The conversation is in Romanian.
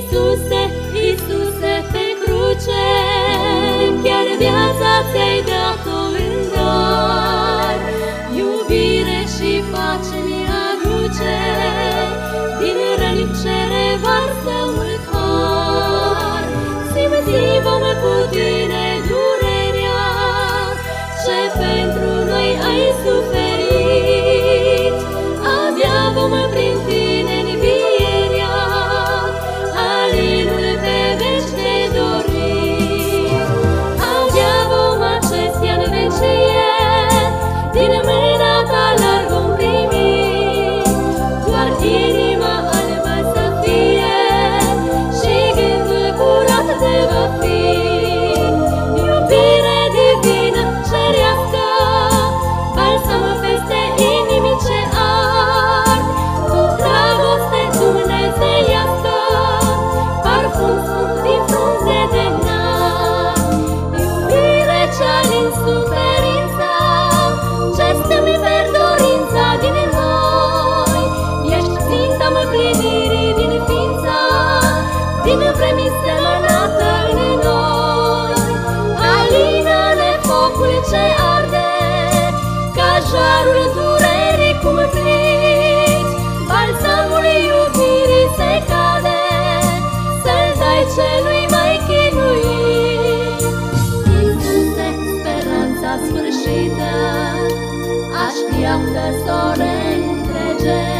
Iisuse, Iisuse, pe cruce, Chiar viața ți-ai dat-o în dar, Iubire și pace mi aduce, Din răni ce revarsă ce arde Ca jarul durerii cumplit. Balsamul iubirii se cade Să-l dai celui mai chinuit. Iisuse, speranța sfârșită aș fi am Așteaptă sore întrege